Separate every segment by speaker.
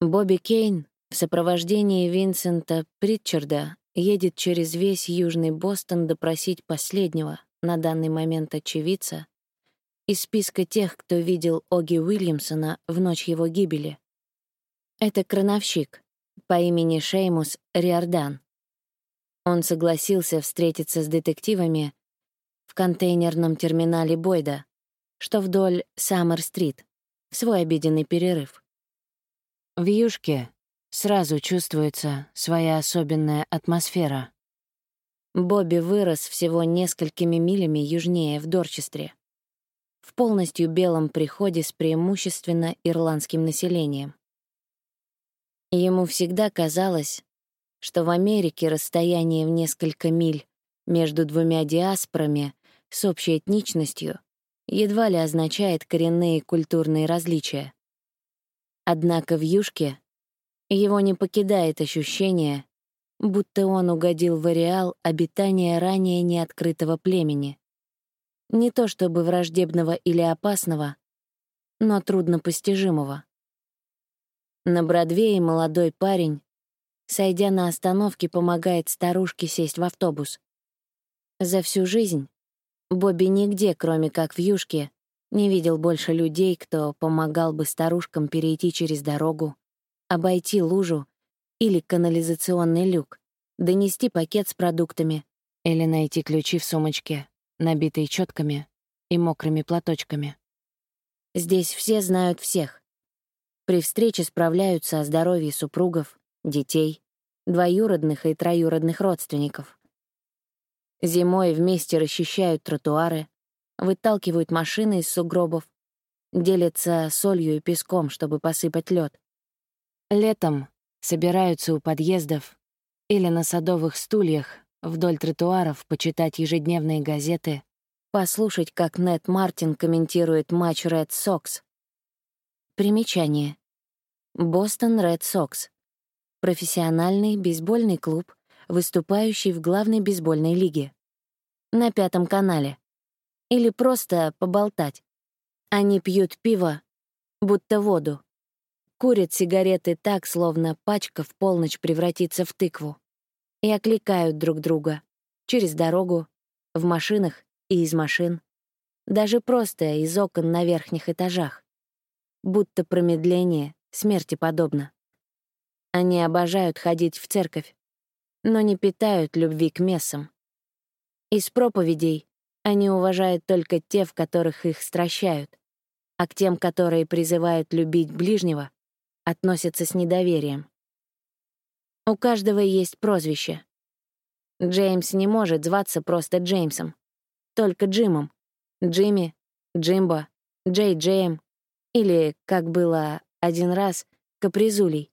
Speaker 1: Бобби Кейн в сопровождении Винсента Притчарда едет через весь Южный Бостон допросить последнего, на данный момент очевидца, из списка тех, кто видел Оги Уильямсона в ночь его гибели. Это крановщик по имени Шеймус Риордан. Он согласился встретиться с детективами в контейнерном терминале Бойда, что вдоль Саммер-стрит, в свой обеденный перерыв. В юшке сразу чувствуется своя особенная атмосфера. Бобби вырос всего несколькими милями южнее, в Дорчестре, в полностью белом приходе с преимущественно ирландским населением. Ему всегда казалось, что в Америке расстояние в несколько миль между двумя диаспорами с общей этничностью едва ли означает коренные культурные различия. Однако в Юшке его не покидает ощущение, будто он угодил в ареал обитания ранее неоткрытого племени. Не то чтобы враждебного или опасного, но труднопостижимого. На Бродвее молодой парень, сойдя на остановке, помогает старушке сесть в автобус. За всю жизнь Бобби нигде, кроме как в Юшке, не видел больше людей, кто помогал бы старушкам перейти через дорогу, обойти лужу или канализационный люк, донести пакет с продуктами или найти ключи в сумочке, набитые четками и мокрыми платочками. Здесь все знают всех. При встрече справляются о здоровье супругов, детей, двоюродных и троюродных родственников. Зимой вместе расчищают тротуары, выталкивают машины из сугробов, делятся солью и песком, чтобы посыпать лед. Летом собираются у подъездов или на садовых стульях вдоль тротуаров почитать ежедневные газеты, послушать, как Нед Мартин комментирует матч Red Sox. Примечание. Бостон Ред Сокс. Профессиональный бейсбольный клуб, выступающий в главной бейсбольной лиге. На Пятом канале или просто поболтать. Они пьют пиво, будто воду. Курят сигареты так, словно пачка в полночь превратится в тыкву. И окликают друг друга. Через дорогу, в машинах и из машин. Даже просто из окон на верхних этажах. Будто промедление смерти подобно. Они обожают ходить в церковь, но не питают любви к мессам. Из проповедей они уважают только те, в которых их стращают, а к тем, которые призывают любить ближнего, относятся с недоверием. У каждого есть прозвище. Джеймс не может зваться просто Джеймсом, только Джимом. Джимми, Джимбо, Джей Джейм или, как было один раз, Капризулей.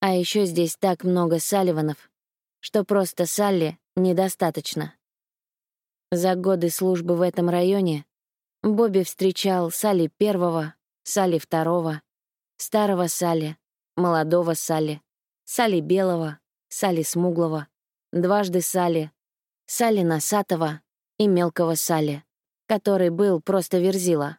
Speaker 1: А еще здесь так много Салливанов, что просто Салли недостаточно. За годы службы в этом районе Бобби встречал Салли первого, Салли второго, старого Салли, молодого Салли, Салли белого, Салли смуглого, дважды Салли, Салли носатого и мелкого Салли, который был просто верзила.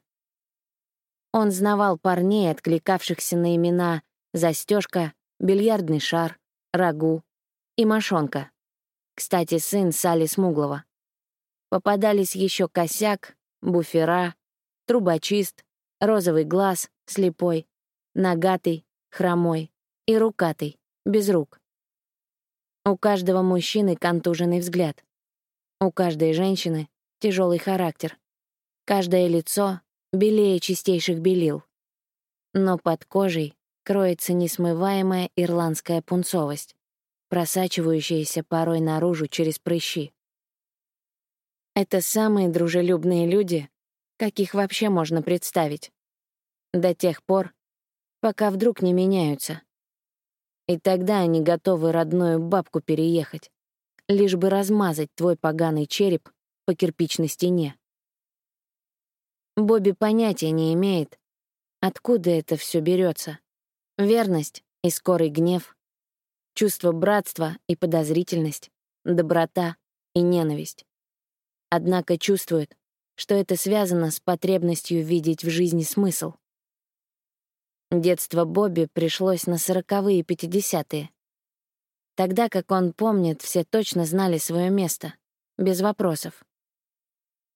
Speaker 1: Он знавал парней, откликавшихся на имена «Застежка», «Бильярдный шар», «Рагу» и «Мошонка». Кстати, сын Салли Смуглого. Попадались еще косяк, буфера, трубочист, розовый глаз, слепой, нагатый, хромой и рукатый, без рук. У каждого мужчины контуженный взгляд. У каждой женщины тяжелый характер. Каждое лицо белее чистейших белил. Но под кожей кроется несмываемая ирландская пунцовость, просачивающаяся порой наружу через прыщи. Это самые дружелюбные люди, каких вообще можно представить. До тех пор, пока вдруг не меняются. И тогда они готовы родную бабку переехать, лишь бы размазать твой поганый череп по кирпичной стене. Бобби понятия не имеет, откуда это все берется. Верность и скорый гнев, чувство братства и подозрительность, доброта и ненависть однако чувствует, что это связано с потребностью видеть в жизни смысл. Детство Бобби пришлось на сороковые пятидесятые. Тогда, как он помнит, все точно знали свое место, без вопросов.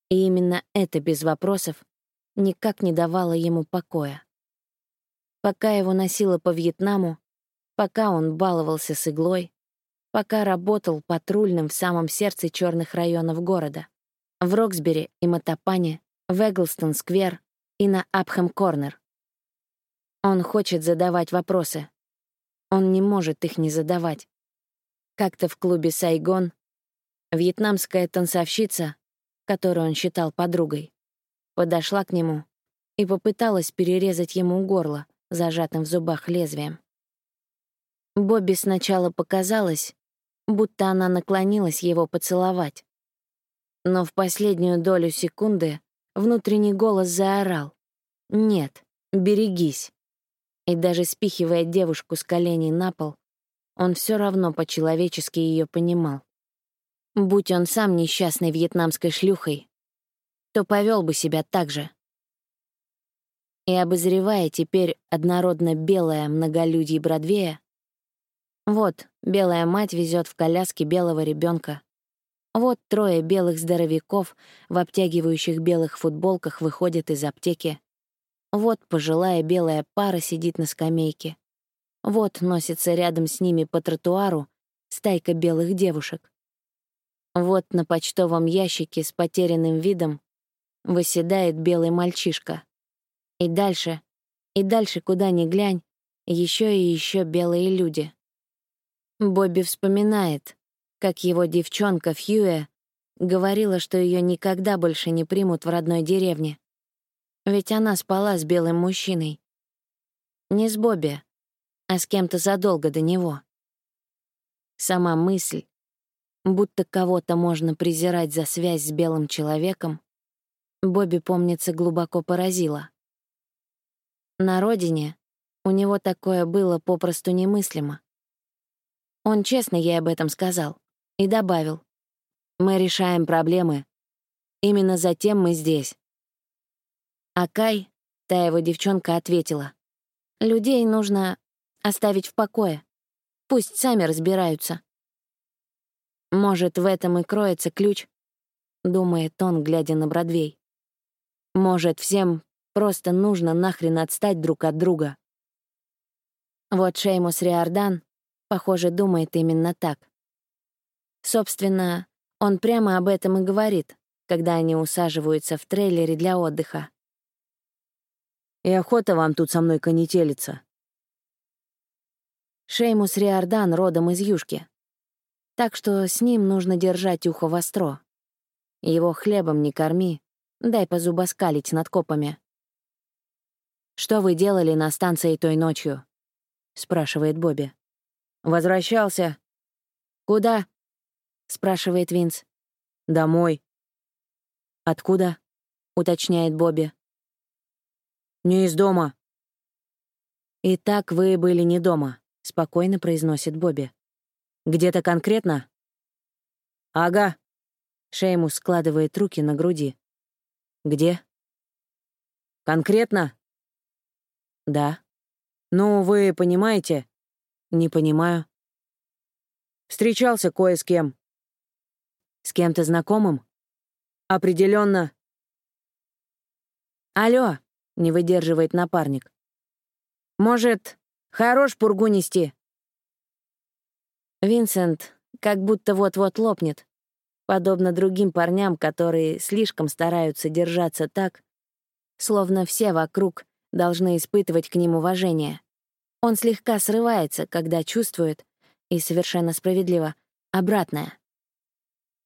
Speaker 1: И именно это без вопросов никак не давало ему покоя. Пока его носило по Вьетнаму, пока он баловался с иглой, пока работал патрульным в самом сердце черных районов города, в Роксбери и Матапане, в Эглстон-сквер и на Апхэм-корнер. Он хочет задавать вопросы. Он не может их не задавать. Как-то в клубе «Сайгон» вьетнамская танцовщица, которую он считал подругой, подошла к нему и попыталась перерезать ему горло, зажатым в зубах лезвием. Бобби сначала показалось, будто она наклонилась его поцеловать. Но в последнюю долю секунды внутренний голос заорал. «Нет, берегись». И даже спихивая девушку с коленей на пол, он все равно по-человечески ее понимал. Будь он сам несчастной вьетнамской шлюхой, то повел бы себя так же. И обозревая теперь однородно белое многолюдье Бродвея, вот белая мать везет в коляске белого ребенка. Вот трое белых здоровяков в обтягивающих белых футболках выходят из аптеки. Вот пожилая белая пара сидит на скамейке. Вот носится рядом с ними по тротуару стайка белых девушек. Вот на почтовом ящике с потерянным видом выседает белый мальчишка. И дальше, и дальше, куда ни глянь, еще и еще белые люди. Бобби вспоминает, как его девчонка Фьюэ говорила, что ее никогда больше не примут в родной деревне. Ведь она спала с белым мужчиной. Не с Бобби, а с кем-то задолго до него. Сама мысль, будто кого-то можно презирать за связь с белым человеком, Бобби, помнится, глубоко поразила. На родине у него такое было попросту немыслимо. Он честно ей об этом сказал и добавил. «Мы решаем проблемы. Именно затем мы здесь». А Кай, та его девчонка, ответила. «Людей нужно оставить в покое. Пусть сами разбираются». «Может, в этом и кроется ключ?» — думает он, глядя на Бродвей. «Может, всем просто нужно нахрен отстать друг от друга?» Вот Шеймус Риордан Похоже, думает именно так. Собственно, он прямо об этом и говорит, когда они усаживаются в трейлере для отдыха. «И охота вам тут со мной конетелиться». Шеймус Риордан родом из Юшки. Так что с ним нужно держать ухо востро. Его хлебом не корми, дай позубоскалить над копами. «Что вы делали на станции той ночью?» — спрашивает Бобби. Возвращался. Куда? Спрашивает Винс. Домой. Откуда? уточняет Бобби. Не из дома. Итак, вы были не дома, спокойно произносит Бобби. Где-то конкретно? Ага. Шеймус складывает руки на груди. Где? Конкретно? Да. Ну, вы понимаете, «Не понимаю». «Встречался кое с кем». «С кем-то знакомым?» Определенно. «Алло», — не выдерживает напарник. «Может, хорош пургу нести?» Винсент как будто вот-вот лопнет, подобно другим парням, которые слишком стараются держаться так, словно все вокруг должны испытывать к ним уважение. Он слегка срывается, когда чувствует, и совершенно справедливо, обратное.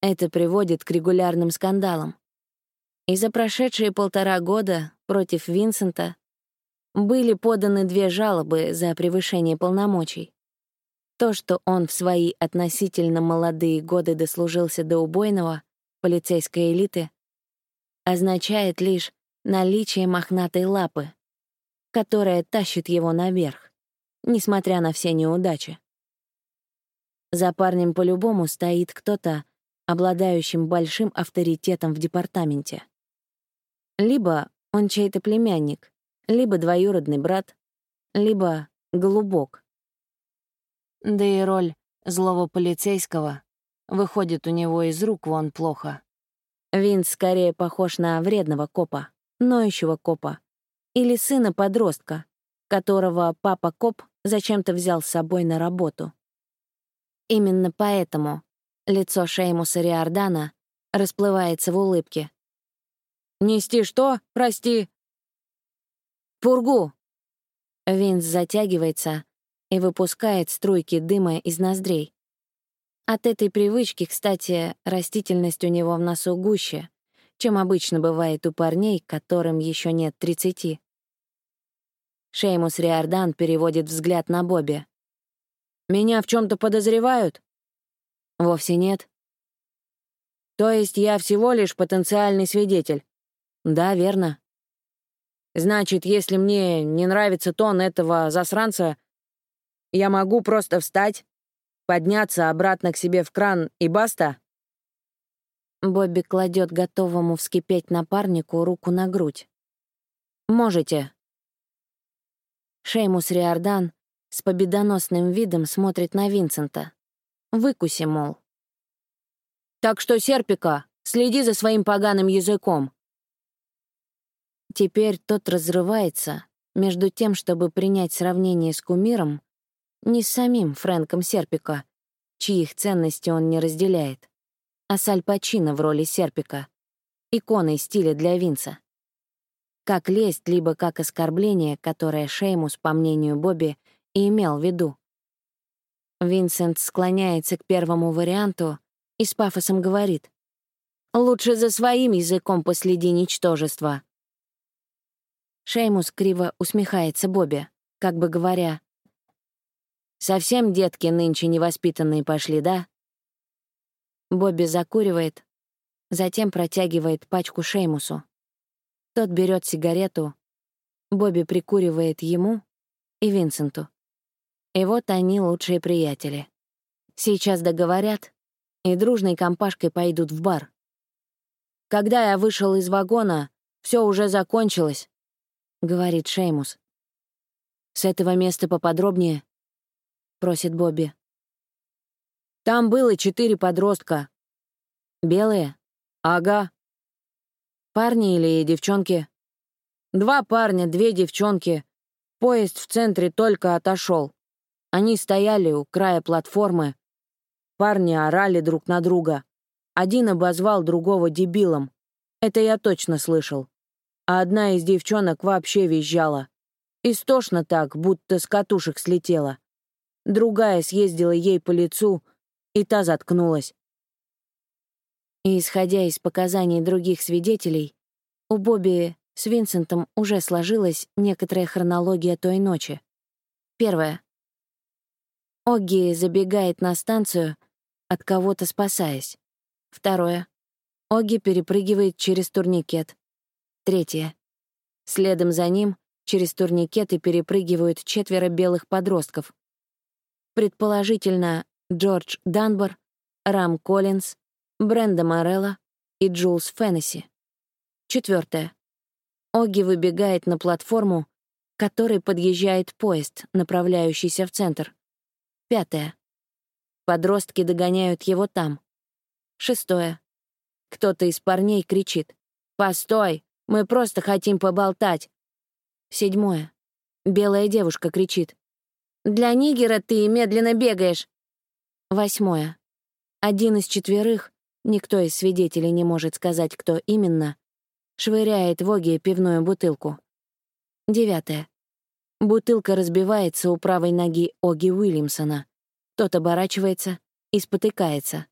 Speaker 1: Это приводит к регулярным скандалам. И за прошедшие полтора года против Винсента были поданы две жалобы за превышение полномочий. То, что он в свои относительно молодые годы дослужился до убойного полицейской элиты, означает лишь наличие мохнатой лапы, которая тащит его наверх несмотря на все неудачи. За парнем по-любому стоит кто-то, обладающим большим авторитетом в департаменте. Либо он чей-то племянник, либо двоюродный брат, либо глубок. Да и роль злого полицейского выходит у него из рук вон плохо. Винс скорее похож на вредного копа, ноющего копа, или сына подростка, которого папа-коп зачем-то взял с собой на работу. Именно поэтому лицо Шеймуса Риордана расплывается в улыбке. «Нести что? Прости!» «Пургу!» Винс затягивается и выпускает струйки дыма из ноздрей. От этой привычки, кстати, растительность у него в носу гуще, чем обычно бывает у парней, которым еще нет тридцати. Шеймус Риордан переводит взгляд на Бобби. «Меня в чем то подозревают?» «Вовсе нет». «То есть я всего лишь потенциальный свидетель?» «Да, верно». «Значит, если мне не нравится тон этого засранца, я могу просто встать, подняться обратно к себе в кран и баста?» Бобби кладет готовому вскипеть напарнику руку на грудь. «Можете», Шеймус Риордан с победоносным видом смотрит на Винсента. Выкуси, мол. «Так что, Серпика, следи за своим поганым языком». Теперь тот разрывается между тем, чтобы принять сравнение с кумиром, не с самим Фрэнком Серпика, чьих ценностей он не разделяет, а с Аль в роли Серпика, иконой стиля для Винса как лесть, либо как оскорбление, которое Шеймус, по мнению Бобби, и имел в виду. Винсент склоняется к первому варианту и с пафосом говорит. «Лучше за своим языком последи ничтожество». Шеймус криво усмехается Бобби, как бы говоря. «Совсем детки нынче невоспитанные пошли, да?» Бобби закуривает, затем протягивает пачку Шеймусу. Тот берет сигарету, Бобби прикуривает ему и Винсенту. И вот они лучшие приятели. Сейчас договорят и дружной компашкой пойдут в бар. Когда я вышел из вагона, все уже закончилось, — говорит Шеймус. «С этого места поподробнее?» — просит Бобби. «Там было четыре подростка». «Белые?» «Ага. Парни или девчонки? Два парня, две девчонки. Поезд в центре только отошел. Они стояли у края платформы. Парни орали друг на друга. Один обозвал другого дебилом. Это я точно слышал. А одна из девчонок вообще визжала. Истошно так, будто с катушек слетела. Другая съездила ей по лицу, и та заткнулась. И, исходя из показаний других свидетелей, у Бобби с Винсентом уже сложилась некоторая хронология той ночи. Первое. Огги забегает на станцию, от кого-то спасаясь. Второе. Огги перепрыгивает через турникет. Третье. Следом за ним через турникеты перепрыгивают четверо белых подростков. Предположительно, Джордж Данбор, Рам Коллинз, Бренда Морелла и Джулс Феннесси. Четвертое. Оги выбегает на платформу, к которой подъезжает поезд, направляющийся в центр. Пятое. Подростки догоняют его там. Шестое. Кто-то из парней кричит. «Постой! Мы просто хотим поболтать!» Седьмое. Белая девушка кричит. «Для нигера ты медленно бегаешь!» Восьмое. Один из четверых никто из свидетелей не может сказать, кто именно, швыряет в Оги пивную бутылку. Девятое. Бутылка разбивается у правой ноги Оги Уильямсона. Тот оборачивается и спотыкается.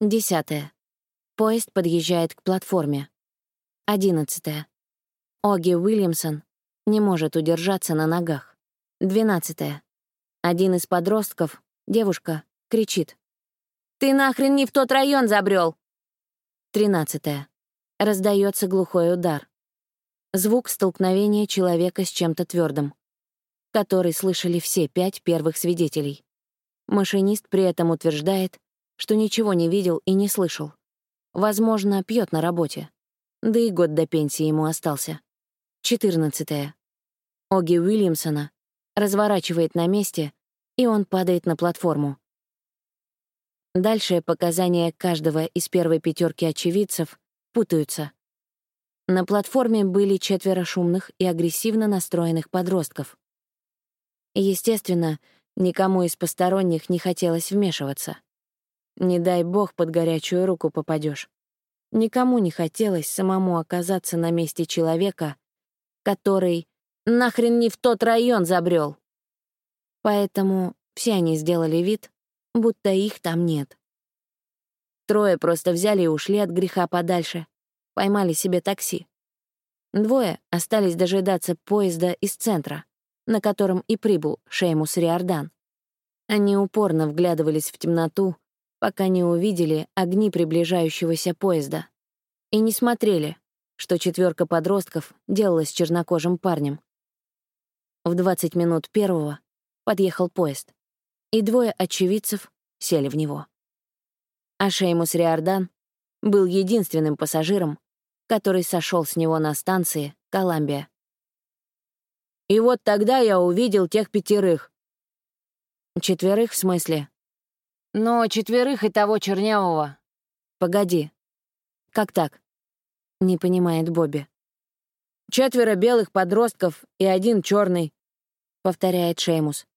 Speaker 1: Десятое. Поезд подъезжает к платформе. Одиннадцатое. Оги Уильямсон не может удержаться на ногах. Двенадцатое. Один из подростков, девушка, кричит. «Ты нахрен не в тот район забрел!» Тринадцатое. Раздается глухой удар. Звук столкновения человека с чем-то твердым, который слышали все пять первых свидетелей. Машинист при этом утверждает, что ничего не видел и не слышал. Возможно, пьет на работе. Да и год до пенсии ему остался. 14. Оги Уильямсона разворачивает на месте, и он падает на платформу. Дальше показания каждого из первой пятерки очевидцев путаются. На платформе были четверо шумных и агрессивно настроенных подростков. Естественно, никому из посторонних не хотелось вмешиваться. Не дай бог под горячую руку попадешь. Никому не хотелось самому оказаться на месте человека, который нахрен не в тот район забрел. Поэтому все они сделали вид, будто их там нет. Трое просто взяли и ушли от греха подальше, поймали себе такси. Двое остались дожидаться поезда из центра, на котором и прибыл Шеймус Риордан. Они упорно вглядывались в темноту, пока не увидели огни приближающегося поезда. И не смотрели, что четверка подростков делала с чернокожим парнем. В 20 минут первого подъехал поезд и двое очевидцев сели в него. А Шеймус Риордан был единственным пассажиром, который сошел с него на станции Коламбия. И вот тогда я увидел тех пятерых. Четверых в смысле? Но четверых и того чернявого. Погоди. Как так? Не понимает Бобби. Четверо белых подростков и один черный, повторяет Шеймус.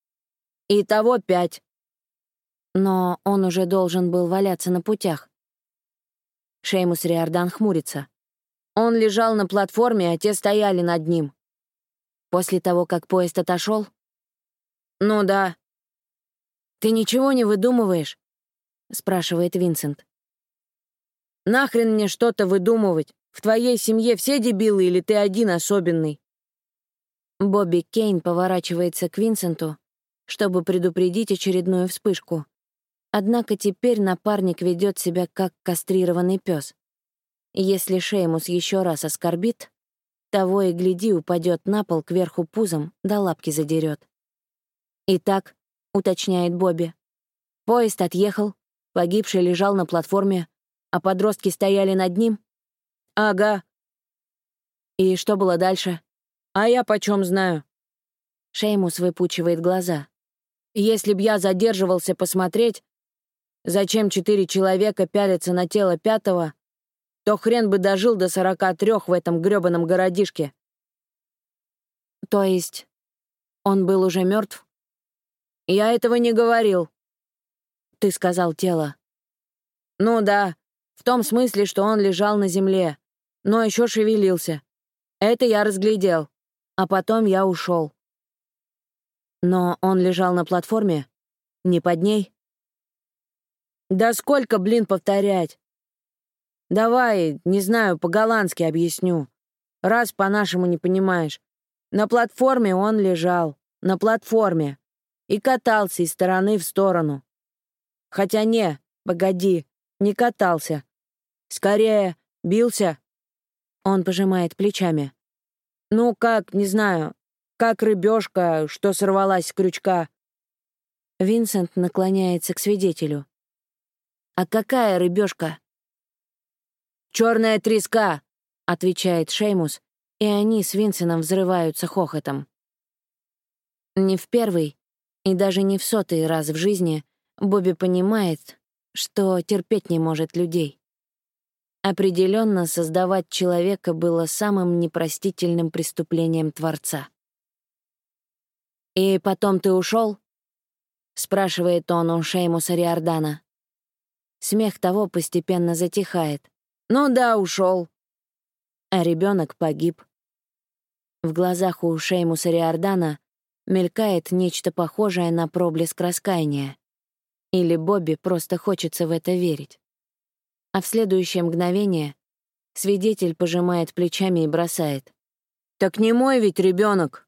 Speaker 1: И того пять. Но он уже должен был валяться на путях. Шеймус Риордан хмурится. Он лежал на платформе, а те стояли над ним. После того, как поезд отошел? Ну да. Ты ничего не выдумываешь? спрашивает Винсент. Нахрен мне что-то выдумывать? В твоей семье все дебилы или ты один особенный? Бобби Кейн поворачивается к Винсенту, чтобы предупредить очередную вспышку. Однако теперь напарник ведет себя как кастрированный пес. Если Шеймус еще раз оскорбит, того и гляди упадет на пол кверху пузом, да лапки задерет. «Итак», — уточняет Бобби, — «поезд отъехал, погибший лежал на платформе, а подростки стояли над ним?» «Ага». «И что было дальше?» «А я почем знаю?» Шеймус выпучивает глаза. «Если б я задерживался посмотреть, зачем четыре человека пялятся на тело пятого, то хрен бы дожил до сорока трех в этом грёбаном городишке». «То есть он был уже мертв? «Я этого не говорил». «Ты сказал тело». «Ну да, в том смысле, что он лежал на земле, но еще шевелился. Это я разглядел, а потом я ушел. Но он лежал на платформе? Не под ней? Да сколько, блин, повторять? Давай, не знаю, по-голландски объясню. Раз по-нашему не понимаешь. На платформе он лежал. На платформе. И катался из стороны в сторону. Хотя не, погоди, не катался. Скорее, бился. Он пожимает плечами. Ну, как, не знаю, как рыбешка, что сорвалась с крючка. Винсент наклоняется к свидетелю. «А какая рыбешка? Черная треска!» — отвечает Шеймус, и они с Винсеном взрываются хохотом. Не в первый и даже не в сотый раз в жизни Бобби понимает, что терпеть не может людей. Определенно создавать человека было самым непростительным преступлением Творца. «И потом ты ушел? спрашивает он у Шеймуса Риордана. Смех того постепенно затихает. «Ну да, ушел. А ребенок погиб. В глазах у Шеймуса Риордана мелькает нечто похожее на проблеск раскаяния. Или Бобби просто хочется в это верить. А в следующее мгновение свидетель пожимает плечами и бросает. «Так не мой ведь ребенок.